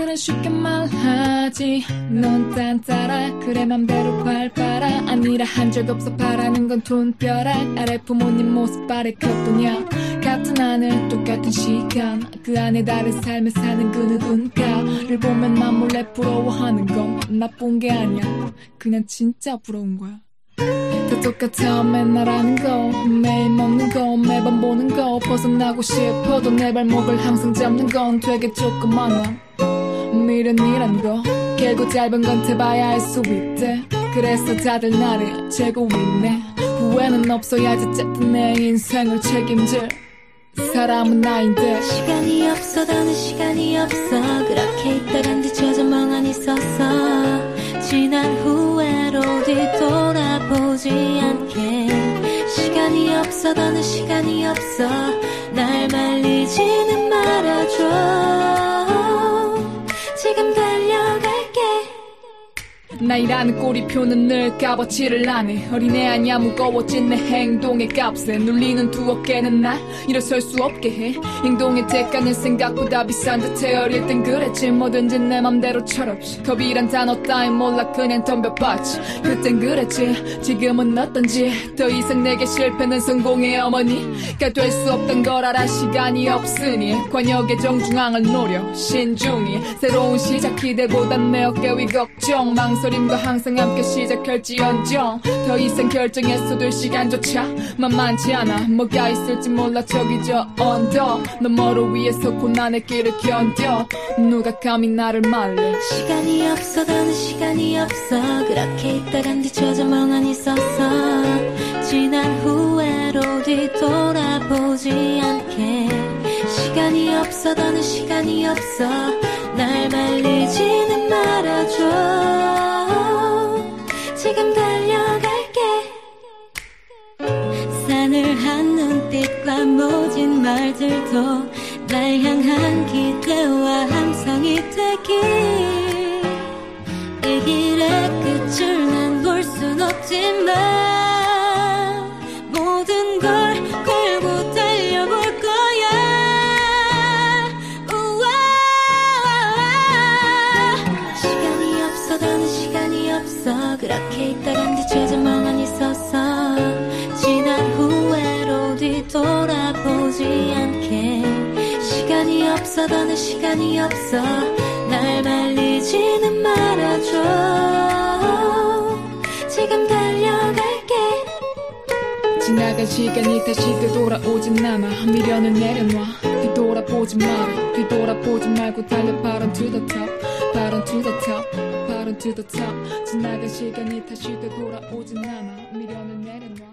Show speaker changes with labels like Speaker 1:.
Speaker 1: 말은 쉽게 말하지. 넌 딴따라. 그래 맘대로 밟아라. 아니라 한적 없어 바라는 건 돈벼락 아래 부모님 모습 바래 컸더냐. 같은 하늘 똑같은 시간. 그 안에 다른 삶을 사는 그 누군가를 보면 난 몰래 부러워하는 건 나쁜 게 아니야. 그냥 진짜 부러운 거야. 다 똑같아. 맨날 하는 거 매일 먹는 거 매번 보는 거. 벗어나고 싶어도 내 발목을 항상 잡는 건 되게 조그만 한 미련이란 거 길고 짧은 건 대봐야 알 수 있대. 그래서 다들 나를 재고 있네. 후회는 없어야지 어쨌든 내 인생을 책임질 사람은 나인데
Speaker 2: 시간이 없어 더는 시간이 없어. 그렇게 있다간 뒤쳐져 멍하니 서서 지난 후회로 뒤돌아보지 않게. 시간이 없어 더는 시간이 없어. 날 말리지
Speaker 1: 나이라는 꼬리표는 늘 값어치를 하네. 어린애 아니야 무거워진 내 행동의 값에. 눌리는 두 어깨는 날 일어설 수 없게 해. 행동의 대가는 생각보다 비싼 듯해. 어릴 땐 그랬지. 뭐든지 내 맘대로 철없이. 겁이란 단어 따윈 몰라 그냥 덤벼봤지. 그땐 그랬지. 지금은 어떤지. 더 이상 내게 실패는 성공의 어머니가 될 수 없던 걸 알아. 시간이 없으니 관역의 정중앙을 노려. 신중히 새로운 시작 기대보단 내 어깨 위 걱정. 망설임 과 항상 함께 시작할지언정 더 이상 결정해서 될 시간조차 만만치 않아. 뭐가 있을지 몰라 저기 저 언덕 너머로 위에서 고난의 길을 견뎌. 누가 감히 나를 말려
Speaker 2: 시간이 없어 더는 시간이 없어. 그렇게 있다간 뒤쳐져 멍하니 서서. 지난 후회로 뒤돌아보지 않게. 시간이 없어 더는 시간이 없어. 날 말리지는 말아줘 말들도 날 향한 기대와 함성이 되길. 이 길의 끝을 난 볼 순 없지만 시간이 없어 더는 시간이 없어. 날 말리지는 말아줘. 지금 달려갈게.
Speaker 1: 지나간 시간이 다시 되돌아오진 않아. 미련을 내려놔. 뒤돌아보지 마라. 뒤돌아보지 말고 달려. 바론 to the top. 바론 to the top. 바론 to the top. 지나간 시간이 다시 되돌아오진 않아. 미련을 내려놔